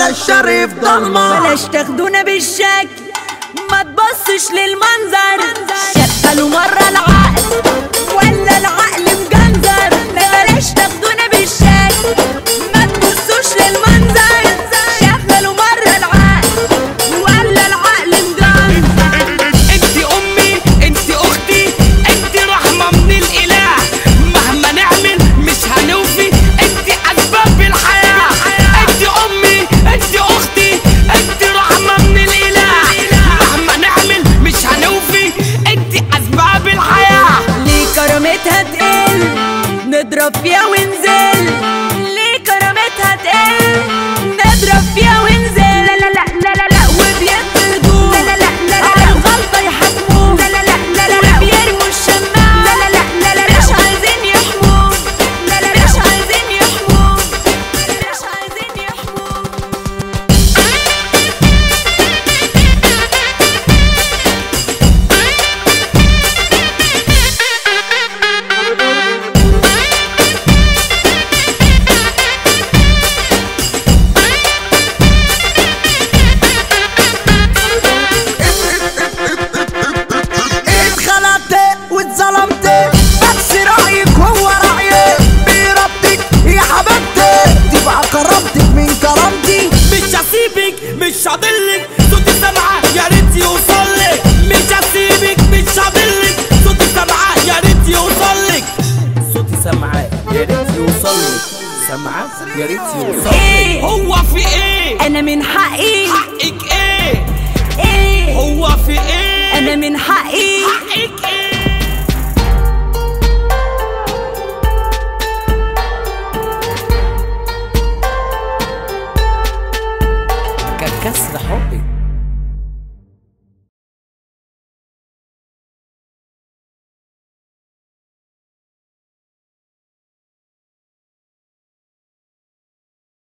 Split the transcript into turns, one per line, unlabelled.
معنى الشريف ضلمة.
بلاش تاخدونا بالشكل ما تبصش للمنظر. شقلوا مرة
Yeah. we مش هضلك. صوتي سامعه يا ريت يوصلك. مش هسيبك مش هضلك. صوتي سامعه يا ريت يوصلك.
صوتي سامعه يا ريت يوصلك. سامعه يا ريت يوصلك.
إيه؟
هو في إيه؟
أنا من حقي.
حقك إيه؟
إيه؟
هو في
إيه
that's the
whole thing.